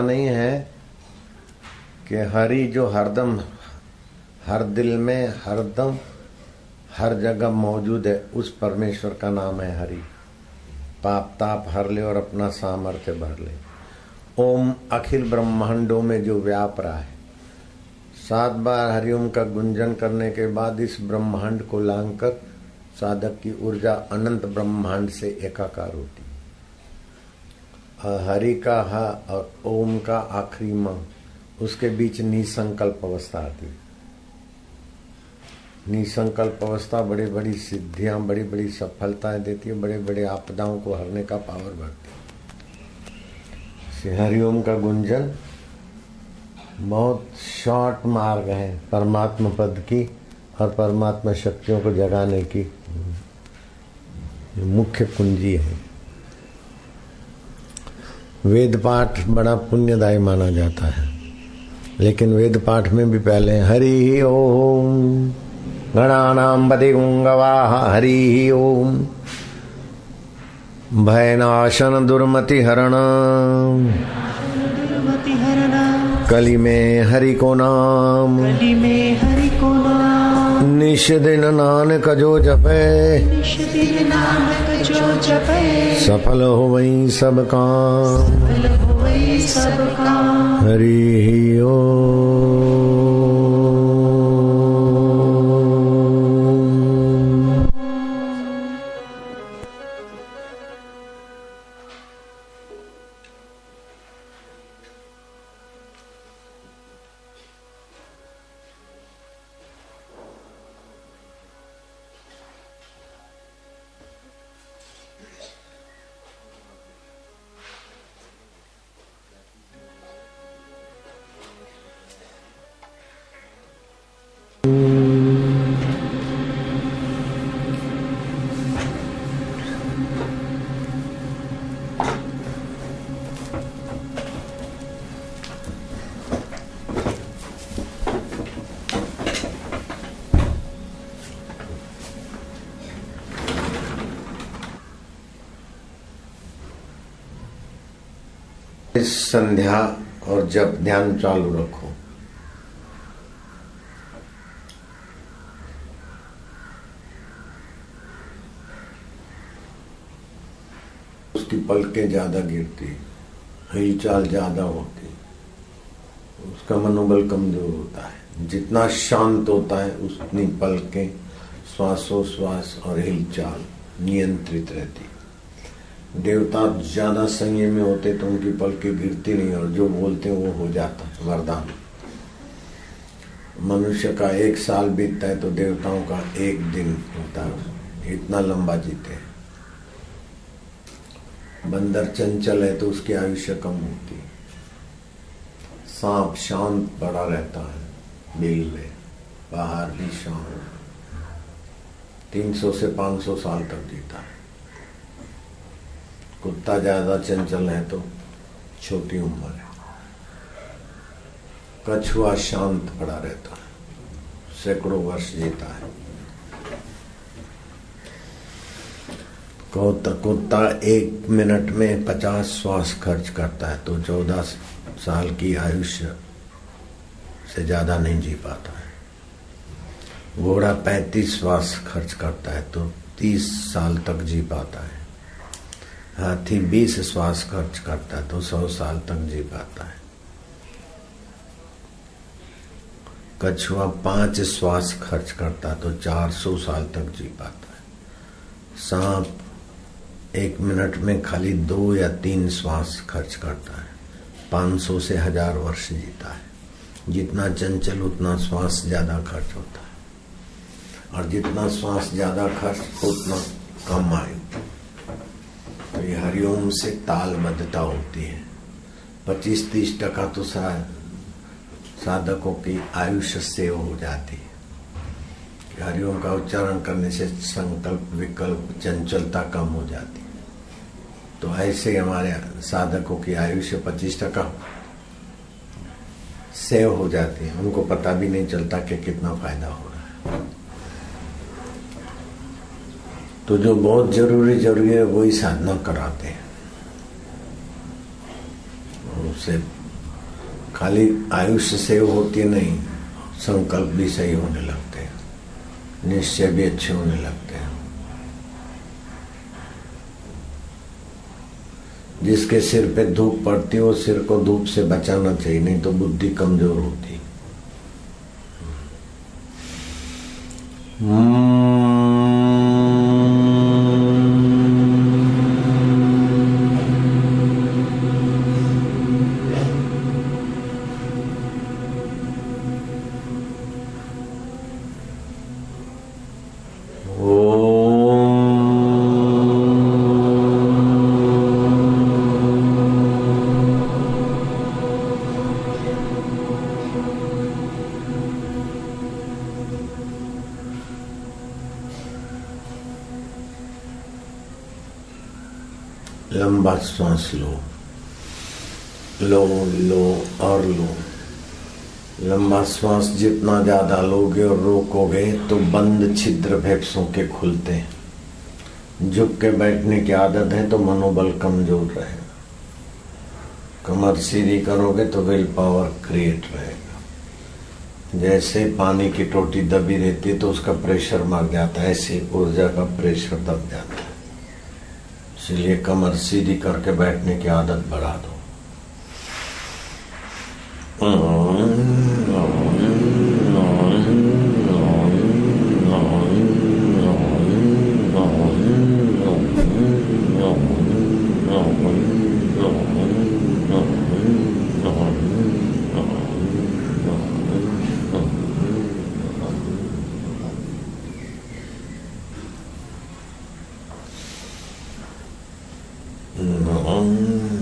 नहीं है कि हरि जो हरदम, हर दिल में हरदम, हर जगह मौजूद है, उस परमेश्वर का नाम है हरि। पाप ताप हर ले और अपना सामर्थ्य भर ले। ओम अखिल ब्रह्मांडों में जो व्याप रहा है, सात बार हरिओम का गुंजन करने के बाद इस ब्रह्मांड को लांघकर साधक की ऊर्जा अनंत ब्रह्मांड से एकाकार होती। हरि का ह और ओम का आखिरी म उसके बीच निसंकल्प अवस्था आती। निसंकल्प अवस्था बड़ी बड़ी सिद्धियाँ बड़ी बड़ी सफलताएँ देती है बड़े बड़े आपदाओं को हरने का पावर बढ़ती है। हरिओम का गुंजन बहुत शॉर्ट मार्ग है परमात्मा पद की और परमात्मा शक्तियों को जगाने की। मुख्य कुंजी है। वेद पाठ बड़ा पुण्यदायी माना जाता है। लेकिन वेद पाठ में भी पहले हरि ओम गणानाम बदे गुंगवा हरि ओम भयनाशन दुर्मति हरण कली में हरि को नाम। कली में हरि को नाम निश दिन नानक जो जपे। सफल हो वही सब काम। हरी ही सब काम। हरि ओ। इस संध्या और जब ध्यान चालू रखो। उसकी पलकें ज़्यादा गिरती, हिलचाल ज़्यादा होती, उसका मनोबल कमज़ोर होता है। जितना शांत होता है, उतनी पलकें, श्वासोश्वास और हिलचाल नियंत्रित रहती। देवता ज़्यादा संयम में होते तो उनकी पलकें गिरती नहीं और जो बोलते हैं वो हो जाता है वरदान। मनुष्य का एक साल बीतता है तो देवताओं का एक दिन होता है। इतना लंबा जीते हैं। बंदर चंचल है तो उसकी आयुष्य कम होती है। सांप शांत बड़ा रहता है बिल में बाहर भी शांत। तीन सौ से पाँच सौ साल तक जीता है। कुत्ता ज़्यादा चंचल है तो छोटी उम्र है। कछुआ शांत पड़ा रहता है, सैकड़ों वर्ष जीता है। कुत्ता एक मिनट में पचास श्वास खर्च करता है तो चौदह साल की आयुष्य से ज़्यादा नहीं जी पाता है। घोड़ा पैंतीस श्वास खर्च करता है तो तीस साल तक जी पाता है। हाथी बीस श्वास खर्च करता है तो सौ साल तक जी पाता है। कछुआ पाँच श्वास खर्च करता है तो चार सौ साल तक जी पाता है। सांप एक मिनट में खाली दो या तीन श्वास खर्च करता है। पाँच सौ से हज़ार वर्ष जीता है। जितना चंचल, उतना श्वास ज़्यादा खर्च होता है। और जितना श्वास ज़्यादा खर्च, उतना कम आयु। ये हरिओम से तालबद्धता होती है। पच्चीस तीस टका तो सा, साधकों की आयुष्य से हो जाती है। हरिओम का उच्चारण करने से संकल्प विकल्प चंचलता कम हो जाती है। तो ऐसे हमारे साधकों की आयुष्य पच्चीस टका सेव हो जाती है। उनको पता भी नहीं चलता कि कितना फ़ायदा हो रहा है। तो जो बहुत ज़रूरी ज़रूरी है, वही साधना कराते हैं। उससे खाली आयुष्य से होती नहीं, संकल्प भी सही होने लगते हैं। निश्चय भी अच्छे होने लगते हैं। जिसके सिर पे धूप पड़ती हो सिर को धूप से बचाना चाहिए, नहीं तो बुद्धि कमज़ोर होती। लंबा श्वास लो लो लो और लो लंबा श्वास जितना ज़्यादा लोगे और रोकोगे तो बंद छिद्र फेफड़ों के खुलते हैं झुक के बैठने की आदत है तो मनोबल कमज़ोर रहेगा कमर सीधी करोगे तो विल पावर क्रिएट रहेगा जैसे पानी की टोटी दबी रहती है तो उसका प्रेशर मर जाता है ऐसे ऊर्जा का प्रेशर दब जाता है इसलिए कमर सीधी करके बैठने की आदत बढ़ा दो। あ。